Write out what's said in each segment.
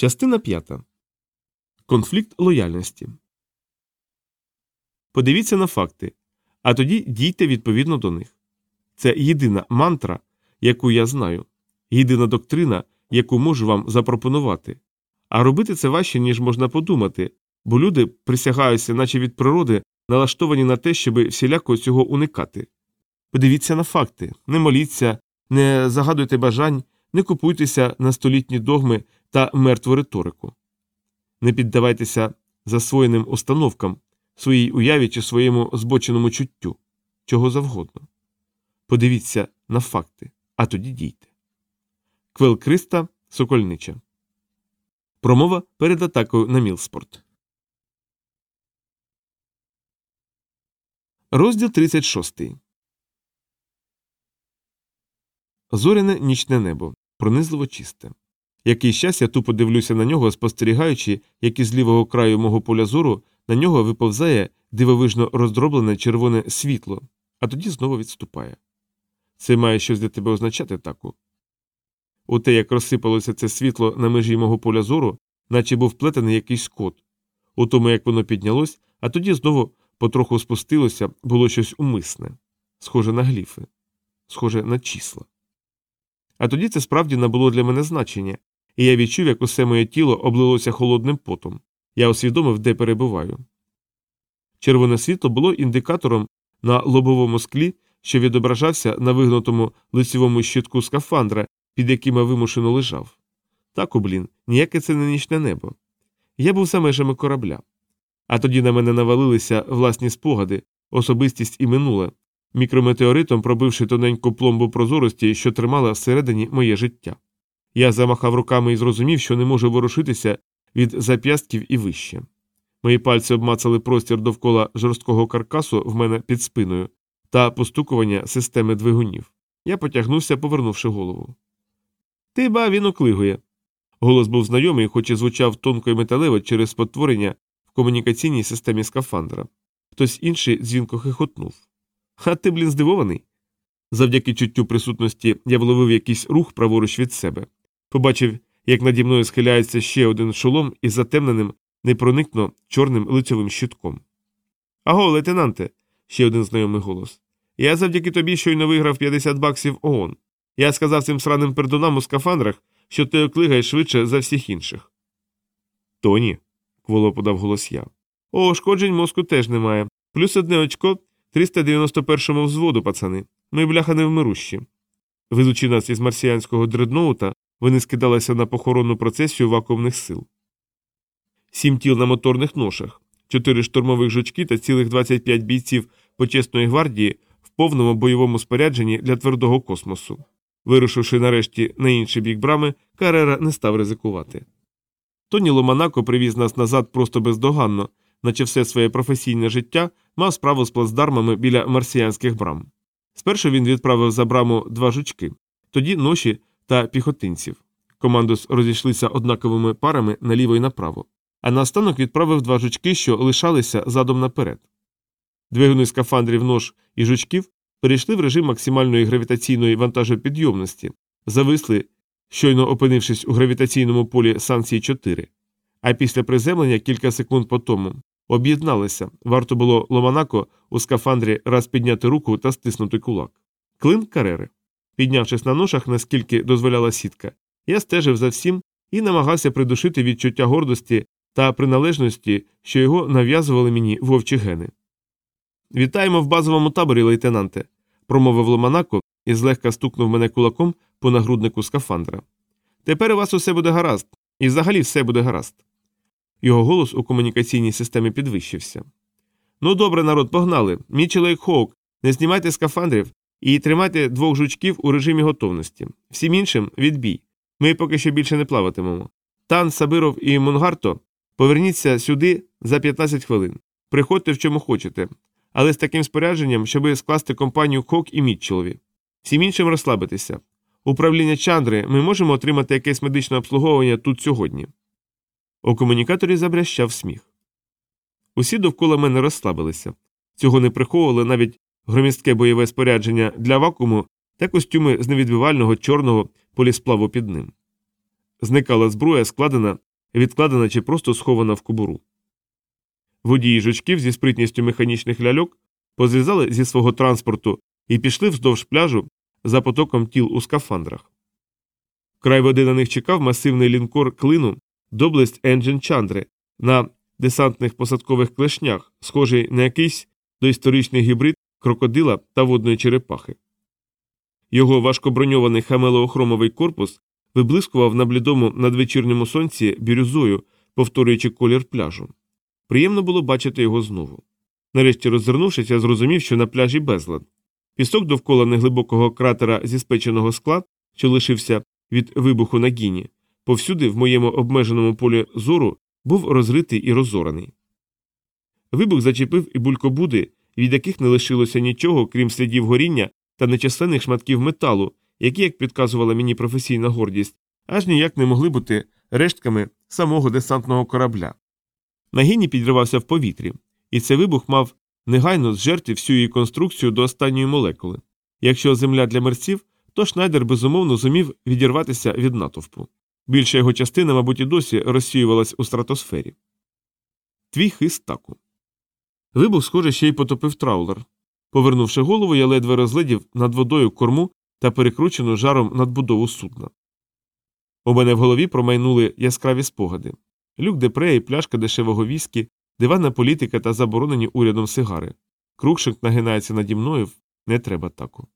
Частина п'ята. Конфлікт лояльності. Подивіться на факти, а тоді дійте відповідно до них. Це єдина мантра, яку я знаю, єдина доктрина, яку можу вам запропонувати. А робити це важче, ніж можна подумати, бо люди присягаються, наче від природи, налаштовані на те, щоб всіляко цього уникати. Подивіться на факти, не моліться, не загадуйте бажань, не купуйтеся на столітні догми та мертву риторику. Не піддавайтеся засвоєним установкам, своїй уяві чи своєму збоченому чуттю, чого завгодно. Подивіться на факти, а тоді дійте. Квел Криста Сокольнича. Промова перед атакою на Мілспорт. Розділ 36. Зоряне нічне небо. Пронизливо чисте. Якийсь час я тупо дивлюся на нього, спостерігаючи, як із лівого краю мого поля зору на нього виповзає дивовижно роздроблене червоне світло, а тоді знову відступає. Це має щось для тебе означати таку. У те, як розсипалося це світло на межі мого поля зору, наче був вплетений якийсь код. У тому, як воно піднялось, а тоді знову потроху спустилося, було щось умисне, схоже на гліфи, схоже на числа. А тоді це справді набуло для мене значення, і я відчув, як усе моє тіло облилося холодним потом. Я усвідомив, де перебуваю. Червоне світло було індикатором на лобовому склі, що відображався на вигнутому лицевому щитку скафандра, під яким я вимушено лежав. Так, блін, ніяке це не нічне небо. Я був за межами корабля. А тоді на мене навалилися власні спогади, особистість і минуле, мікрометеоритом пробивши тоненьку пломбу прозорості, що тримала всередині моє життя. Я замахав руками і зрозумів, що не можу ворушитися від зап'ястків і вище. Мої пальці обмацали простір довкола жорсткого каркасу в мене під спиною та постукування системи двигунів. Я потягнувся, повернувши голову. Ти ба, він оклигує. Голос був знайомий, хоч і звучав тонко і металево через спотворення в комунікаційній системі скафандра. Хтось інший дзвінко хихотнув. А ти, блін, здивований? Завдяки чуттю присутності я вловив якийсь рух праворуч від себе. Побачив, як наді мною схиляється ще один шолом із затемненим, непроникно чорним лицьовим щитком. Аго, лейтенанте, ще один знайомий голос. Я завдяки тобі щойно виграв 50 баксів ООН. Я сказав цим сраним пердунам у скафандрах, що ти оклигаєш швидше за всіх інших. Тоні, кволо подав голос я. О, шкоджень мозку теж немає. Плюс одне очко 391-му взводу, пацани. Ми бляха невмирущі. Везучи нас із марсіянського дредноута, вони скидалися на похоронну процесію вакуумних сил. Сім тіл на моторних ношах, чотири штурмових жучки та цілих 25 бійців почесної гвардії в повному бойовому спорядженні для твердого космосу. Вирушивши нарешті на інший бік брами, Карера не став ризикувати. Тоні Ломанако привіз нас назад просто бездоганно, наче все своє професійне життя мав справу з плацдармами біля марсіянських брам. Спершу він відправив за браму два жучки, тоді ноші та піхотинців. Командос розійшлися однаковими парами наліво і направо, а наостанок відправив два жучки, що лишалися задом наперед. Двигуни скафандрів нож і жучків перейшли в режим максимальної гравітаційної вантажопідйомності, зависли, щойно опинившись у гравітаційному полі санкції 4, а після приземлення кілька секунд по тому об'єдналися, варто було Ломанако у скафандрі раз підняти руку та стиснути кулак. Клин карери. Піднявшись на ношах, наскільки дозволяла сітка, я стежив за всім і намагався придушити відчуття гордості та приналежності, що його нав'язували мені вовчі гени. Вітаємо в базовому таборі, лейтенанте, промовив Ломанако і злегка стукнув мене кулаком по нагруднику скафандра. Тепер у вас усе буде гаразд, і взагалі все буде гаразд. Його голос у комунікаційній системі підвищився. Ну, добре, народ, погнали. І Хоук, не знімайте скафандрів і тримайте двох жучків у режимі готовності. Всім іншим відбій. Ми поки що більше не плаватимемо. Тан, Сабиров і Мунгарто, поверніться сюди за 15 хвилин. Приходьте в чому хочете, але з таким спорядженням, щоби скласти компанію Хок і Мітчелові. Всім іншим розслабитися. Управління Чандри ми можемо отримати якесь медичне обслуговування тут сьогодні. У комунікаторі забрящав сміх. Усі довкола мене розслабилися. Цього не приховували навіть громістке бойове спорядження для вакууму та костюми з невідбивального чорного полісплаву під ним. Зникала зброя, складена відкладена чи просто схована в кобуру. Водії жучків зі спритністю механічних ляльок позрізали зі свого транспорту і пішли вздовж пляжу за потоком тіл у скафандрах. Край води на них чекав масивний лінкор клину доблесть Енджин Чандри на десантних посадкових клешнях, схожий на якийсь доісторичний гібрид крокодила та водної черепахи. Його важкоброньований хамелеохромовий корпус виблискував на блідому надвечірньому сонці бірюзою, повторюючи колір пляжу. Приємно було бачити його знову. Нарешті, роззирнувшись, я зрозумів, що на пляжі безлад. Пісок довкола неглибокого кратера зі спеченого скла, що лишився від вибуху на гіні, повсюди, в моєму обмеженому полі зору, був розритий і розораний. Вибух зачепив і булькобуди, від яких не лишилося нічого, крім слідів горіння та нечисленних шматків металу, які, як підказувала мені професійна гордість, аж ніяк не могли бути рештками самого десантного корабля. На гіні підривався в повітрі, і цей вибух мав негайно зжерти всю її конструкцію до останньої молекули. Якщо земля для мерців, то Шнайдер безумовно зумів відірватися від натовпу. Більша його частина, мабуть, і досі розсіювалась у стратосфері. Твій хист таку. Вибух, схоже, ще й потопив траулер. Повернувши голову, я ледве розглядів над водою корму та перекручену жаром надбудову судна. У мене в голові промайнули яскраві спогади люк депре і пляшка дешевого віскі, диванна політика та заборонені урядом сигари. Крукшик нагинається наді мною, не треба таку.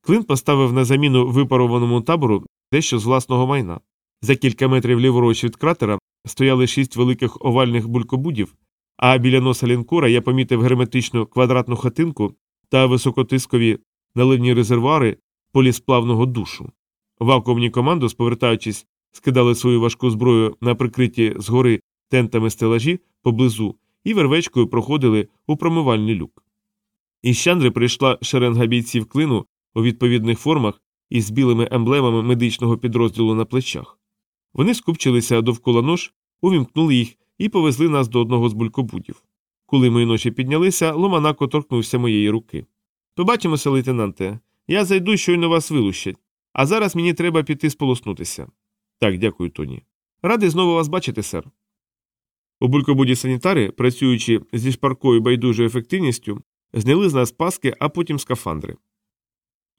Клин поставив на заміну випарованому табору дещо з власного майна. За кілька метрів ліворуч від кратера стояли шість великих овальних булькобудів, а біля носа лінкора я помітив герметичну квадратну хатинку та високотискові наливні резервуари полісплавного душу. Вакуумні команду, повертаючись, скидали свою важку зброю на прикриті згори тентами стелажі поблизу і вервечкою проходили у промивальний люк. Із Щандри прийшла шеренга бійців клину у відповідних формах із білими емблемами медичного підрозділу на плечах. Вони скупчилися довкола нож, увімкнули їх і повезли нас до одного з булькобудів. Коли мої ночі піднялися, Ломанако торкнувся моєї руки. Побачимося, лейтенанте. Я зайду, щойно вас вилущать. А зараз мені треба піти сполоснутися. Так, дякую, Тоні. Радий знову вас бачити, сер. У булькобуді санітари, працюючи зі шпаркою байдужою ефективністю, зняли з нас паски, а потім скафандри.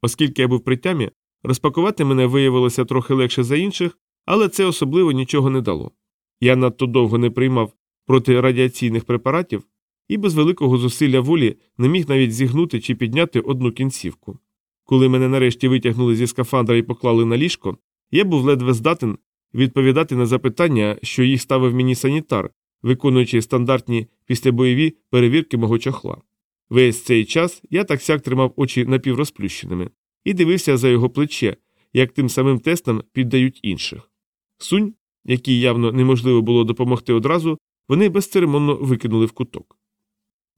Оскільки я був при тямі, розпакувати мене виявилося трохи легше за інших, але це особливо нічого не дало. Я надто довго не приймав протирадіаційних препаратів і без великого зусилля волі не міг навіть зігнути чи підняти одну кінцівку. Коли мене нарешті витягнули зі скафандра і поклали на ліжко, я був ледве здатен відповідати на запитання, що їх ставив мені санітар, виконуючи стандартні післябойові перевірки мого чохла. Весь цей час я так сяк тримав очі напіврозплющеними і дивився за його плече, як тим самим тестам піддають інших. Сунь, якій явно неможливо було допомогти одразу, вони безцеремонно викинули в куток.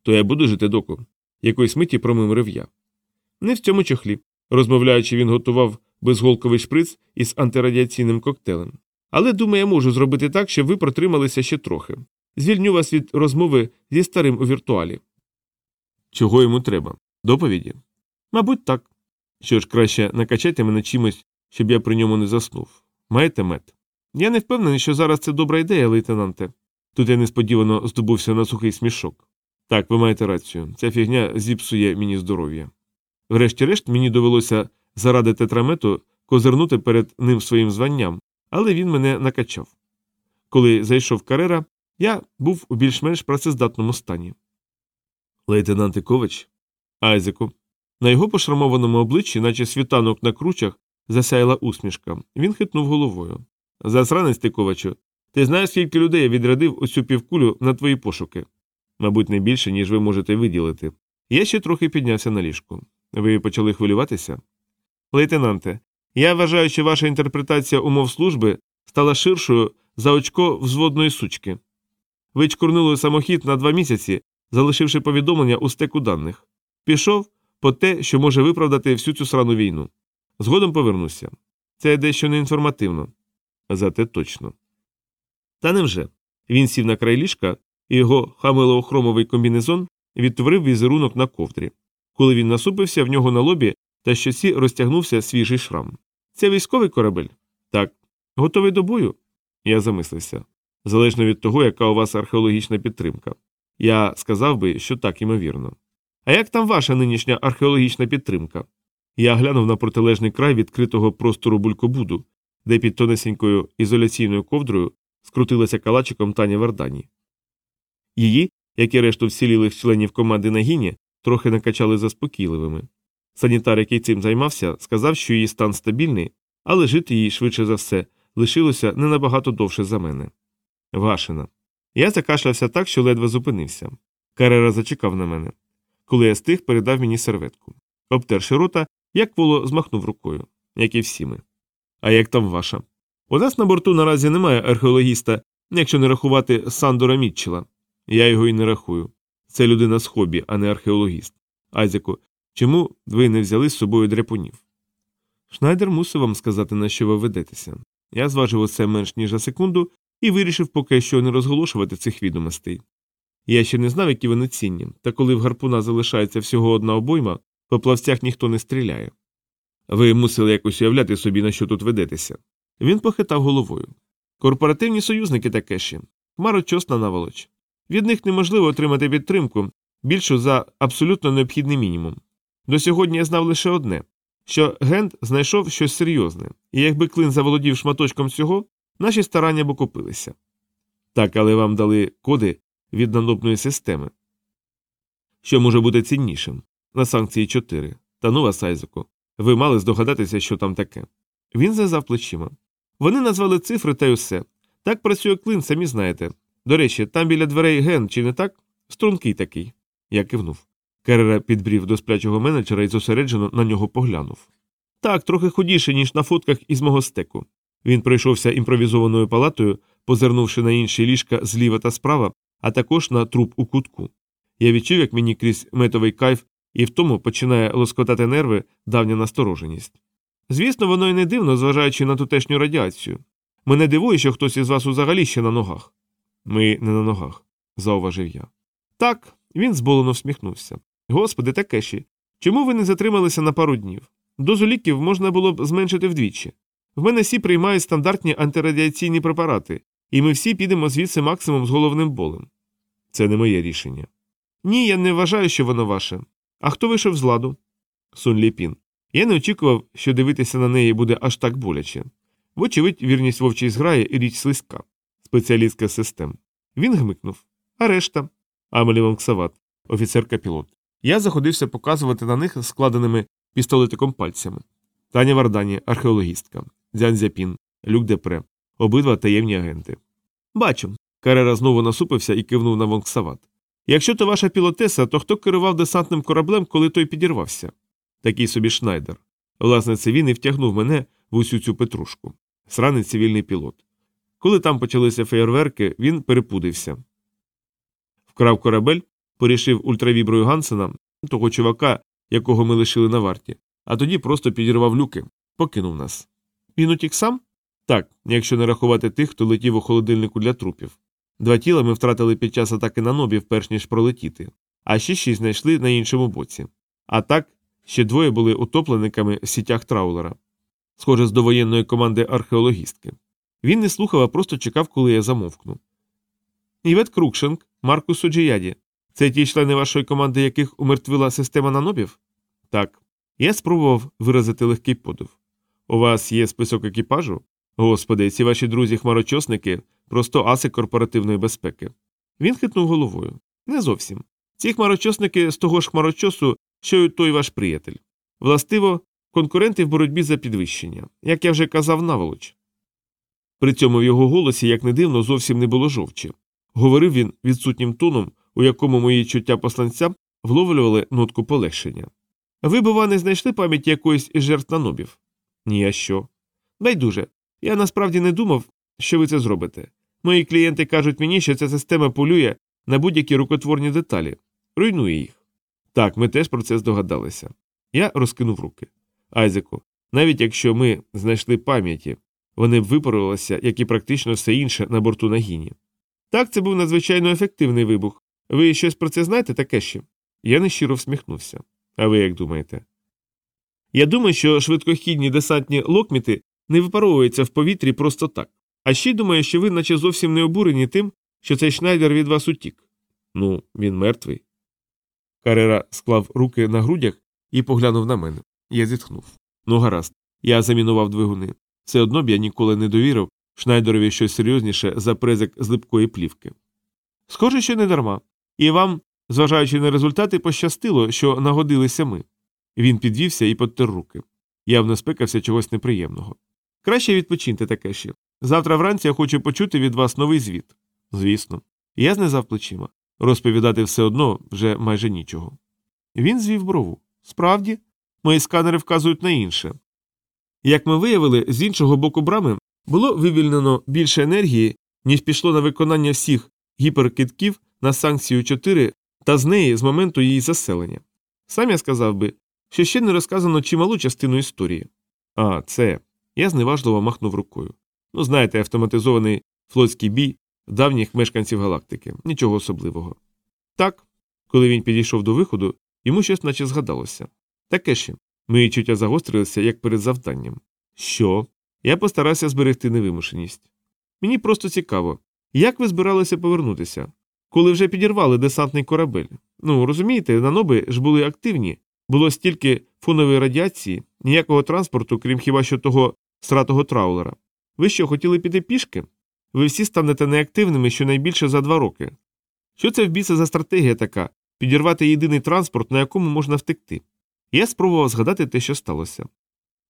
То я буду жити доку, якоїсь миті промимрив я. Не в цьому чохлі. Розмовляючи, він готував безголковий шприц із антирадіаційним коктейлем. Але думаю, я можу зробити так, щоб ви протрималися ще трохи. Звільню вас від розмови зі старим у віртуалі. Чого йому треба? Доповіді? Мабуть, так. Що ж, краще накачайте мене чимось, щоб я при ньому не заснув. Маєте мед? Я не впевнений, що зараз це добра ідея, лейтенанте. Тут я несподівано здобувся на сухий смішок. Так, ви маєте рацію, ця фігня зіпсує мені здоров'я. Врешті-решт мені довелося заради тетрамету козирнути перед ним своїм званням, але він мене накачав. Коли зайшов карера, я був у більш-менш працездатному стані. Лейтенант Ікович? Айзеку. На його пошрамованому обличчі, наче світанок на кручах, засяяла усмішка. Він хитнув головою. Засранець Тиковачу, ти знаєш, скільки людей я відрядив оцю півкулю на твої пошуки? Мабуть, не більше, ніж ви можете виділити. Я ще трохи піднявся на ліжку. Ви почали хвилюватися? Лейтенанте, я вважаю, що ваша інтерпретація умов служби стала ширшою за очко взводної сучки. Ви чкурнули самохід на два місяці, залишивши повідомлення у стеку даних. Пішов по те, що може виправдати всю цю срану війну. Згодом повернуся. Це дещо неінформативно. Зате точно. Та невже? Він сів на край ліжка, і його хамелоохромовий комбінезон відтворив візерунок на ковдрі. Коли він насупився, в нього на лобі та щоці розтягнувся свіжий шрам. Це військовий корабель? Так. Готовий до бою? Я замислився. залежно від того, яка у вас археологічна підтримка. Я сказав би, що так, ймовірно. А як там ваша нинішня археологічна підтримка? Я глянув на протилежний край відкритого простору булькобуду, де під тонесенькою ізоляційною ковдрою скрутилася калачиком Таня Вардані. Її, як і решту вцілілих членів команди на гіні, трохи накачали заспокійливими. Санітар, який цим займався, сказав, що її стан стабільний, але жити їй швидше за все лишилося не набагато довше за мене. Вашина. Я закашлявся так, що ледве зупинився. Карера зачекав на мене. Коли я стих, передав мені серветку. Обтерши рота, як воло змахнув рукою, як і всі ми. А як там ваша? У нас на борту наразі немає археологіста, якщо не рахувати Сандора Мітчела. Я його і не рахую. Це людина з хобі, а не археологіст. Айзеку, чому ви не взяли з собою дряпунів? Шнайдер мусив вам сказати, на що ви ведетеся. Я зважив оце менш ніж за секунду і вирішив поки що не розголошувати цих відомостей. Я ще не знав, які вони цінні, та коли в гарпуна залишається всього одна обойма, по плавцях ніхто не стріляє. Ви мусили якось уявляти собі, на що тут ведетеся. Він похитав головою. Корпоративні союзники таке ще. Хмарочосна наволоч. Від них неможливо отримати підтримку більшу за абсолютно необхідний мінімум. До сьогодні я знав лише одне що Гент знайшов щось серйозне, і якби клин заволодів шматочком цього, наші старання б окупилися. Так, але вам дали коди від нанобної системи. Що може бути ціннішим? На санкції 4. Та ну вас, Айзеку, ви мали здогадатися, що там таке. Він зв'язав плечима. Вони назвали цифри та й усе. Так працює клин, самі знаєте. До речі, там біля дверей ген, чи не так? Стрункий такий. Я кивнув. Керера підбрів до сплячого менеджера і зосереджено на нього поглянув. Так, трохи худіше, ніж на фотках із мого стеку. Він пройшовся імпровізованою палатою, позирнувши на інші ліжка зліва та справа, а також на труп у кутку. Я відчув, як мені крізь метовий кайф, і в тому починає лоскотати нерви давня настороженість. Звісно, воно і не дивно, зважаючи на тутешню радіацію. Мене дивує, що хтось із вас взагалі ще на ногах. Ми не на ногах, зауважив я. Так, він зболено всміхнувся. Господи, Такеші, чому ви не затрималися на пару днів? Дозу ліків можна було б зменшити вдвічі. В мене всі приймають стандартні антирадіаційні препарати, і ми всі підемо звідси максимум з головним болем. Це не моє рішення. Ні, я не вважаю, що воно ваше. А хто вийшов з ладу? Сун Ліпін. Я не очікував, що дивитися на неї буде аж так боляче. Вочевидь, вірність вовчій зграє і річ слизька, спеціалістка систем. Він гмикнув. А решта. Амелі Вонксават, офіцерка пілот. Я заходився показувати на них складеними пістолетиком пальцями. Таня Вардані, археологістка, Дзян Зяпін, Люк Депре, обидва таємні агенти. Бачу. Карера знову насупився і кивнув на Вонксават. Якщо то ваша пілотеса, то хто керував десантним кораблем, коли той підірвався? Такий собі шнайдер. Власне, це він і втягнув мене в усю цю петрушку. Сраний цивільний пілот. Коли там почалися феєрверки, він перепудився. Вкрав корабель, порішив ультравіброю Гансена, того чувака, якого ми лишили на варті, а тоді просто підірвав люки, покинув нас. Він утік сам? Так, якщо не рахувати тих, хто летів у холодильнику для трупів. Два тіла ми втратили під час атаки на нобів, перш ніж пролетіти, а ще шість знайшли на іншому боці. А так, ще двоє були утоплениками в сітях траулера, схоже, з довоєнної команди археологістки. Він не слухав, а просто чекав, коли я замовкну. Івет Крукшенк, Маркус Оджіяді. Це ті члени вашої команди, яких умертвила система нанобів? Так. Я спробував виразити легкий подив. У вас є список екіпажу? Господи, ці ваші друзі-хмарочосники просто аси корпоративної безпеки. Він хитнув головою. Не зовсім. Ці хмарочосники з того ж хмарочосу, що й той ваш приятель. Властиво, конкуренти в боротьбі за підвищення, як я вже казав, наволоч. При цьому в його голосі, як не дивно, зовсім не було жовчі. Говорив він відсутнім тоном, у якому мої чуття посланця вловлювали нотку полегшення. Ви, бува, не знайшли пам'ять якоїсь із жертв нанобів? Ні, а що? Байдуже. Я насправді не думав, що ви це зробите. Мої клієнти кажуть мені, що ця система полює на будь-які рукотворні деталі, руйнує їх. Так, ми теж про це здогадалися. Я розкинув руки. Айзеку, навіть якщо ми знайшли пам'яті, вони б випарувалися, як і практично все інше на борту Нагіні. Так, це був надзвичайно ефективний вибух. Ви щось про це знаєте таке ще? Я нещиро всміхнувся. А ви як думаєте? Я думаю, що швидкохідні десантні локміти не випаровуються в повітрі просто так. А ще й думаю, що ви наче зовсім не обурені тим, що цей шнайдер від вас утік. Ну, він мертвий. Карера склав руки на грудях і поглянув на мене. Я зітхнув. Ну, гаразд, я замінував двигуни. Все одно б я ніколи не довірив Шнайдерові щось серйозніше за презик з липкої плівки. Схоже, що не дарма. І вам, зважаючи на результати, пощастило, що нагодилися ми. Він підвівся і подтер руки. Явно спекався чогось неприємного. Краще відпочиньте таке ще. Завтра вранці я хочу почути від вас новий звіт. Звісно. Я знизав плечима. Розповідати все одно вже майже нічого. Він звів брову. Справді, мої сканери вказують на інше. Як ми виявили, з іншого боку брами було вивільнено більше енергії, ніж пішло на виконання всіх гіперкитків на санкцію 4 та з неї з моменту її заселення. Сам я сказав би, що ще не розказано чималу частину історії. А, це. Я зневажливо махнув рукою. Ну, знаєте, автоматизований флотський бій давніх мешканців галактики, нічого особливого. Так, коли він підійшов до виходу, йому щось наче згадалося. Таке ще. Мої чуття загострилися, як перед завданням. Що? Я постарався зберегти невимушеність. Мені просто цікаво, як ви збиралися повернутися, коли вже підірвали десантний корабель? Ну, розумієте, наноби ж були активні, було стільки фонової радіації, ніякого транспорту, крім хіба що того стратого траулера. Ви що, хотіли піти пішки? Ви всі станете неактивними щонайбільше за два роки. Що це в біса за стратегія така підірвати єдиний транспорт, на якому можна втекти? Я спробував згадати те, що сталося.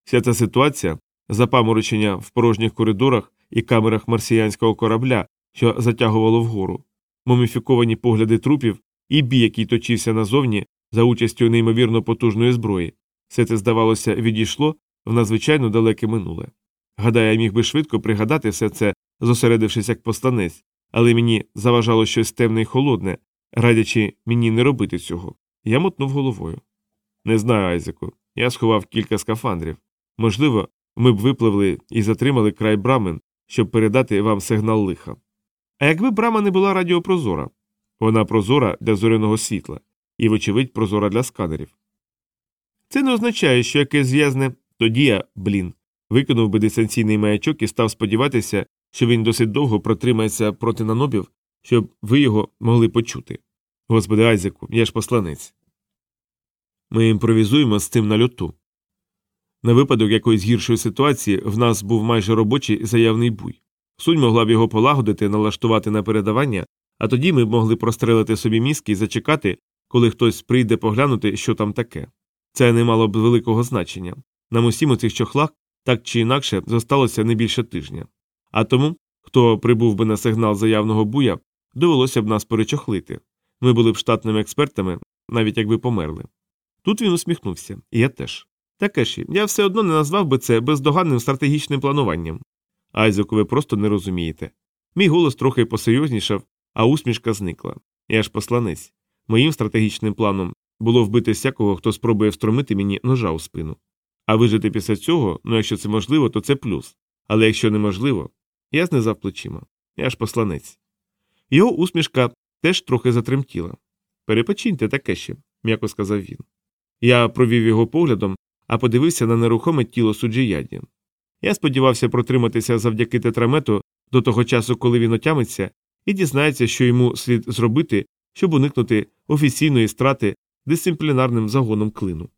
Вся ця ситуація, запаморочення в порожніх коридорах і камерах марсіянського корабля, що затягувало вгору, муміфіковані погляди трупів і бій, який точився назовні за участю неймовірно потужної зброї, все це, здавалося, відійшло в надзвичайно далеке минуле. Гадаю, я міг би швидко пригадати все це, зосередившись як постанець, але мені заважало щось темне і холодне, радячи мені не робити цього. Я мотнув головою. Не знаю, Айзеку. Я сховав кілька скафандрів. Можливо, ми б випливли і затримали край брамен, щоб передати вам сигнал лиха. А якби брама не була радіопрозора, вона прозора для зоряного світла і, вочевидь, прозора для сканерів. Це не означає, що якесь зв'язне тоді я, блін, викинув би дистанційний маячок і став сподіватися, що він досить довго протримається проти нанобів, щоб ви його могли почути. Господи Айзеку, я ж посланець. Ми імпровізуємо з цим на льоту. На випадок якоїсь гіршої ситуації в нас був майже робочий заявний буй. Сунь могла б його полагодити, налаштувати на передавання, а тоді ми б могли прострелити собі мізки і зачекати, коли хтось прийде поглянути, що там таке. Це не мало б великого значення. Нам усім у цих чохлах так чи інакше зосталося не більше тижня. А тому, хто прибув би на сигнал заявного буя, довелося б нас перечохлити. Ми були б штатними експертами, навіть якби померли. Тут він усміхнувся, і я теж. Таке ж, я все одно не назвав би це бездоганним стратегічним плануванням. Айзеку, ви просто не розумієте. Мій голос трохи посерйознішав, а усмішка зникла. Я ж посланець. Моїм стратегічним планом було вбити всякого, хто спробує встромити мені ножа у спину. А вижити після цього, ну якщо це можливо, то це плюс. Але якщо неможливо, я знизав плечима. Я ж посланець. Його усмішка теж трохи затремтіла. Перепочиньте таке ще, м'яко сказав він. Я провів його поглядом, а подивився на нерухоме тіло суджіяді. Я сподівався протриматися завдяки тетрамету до того часу, коли він отямиться, і дізнається, що йому слід зробити, щоб уникнути офіційної страти дисциплінарним загоном клину.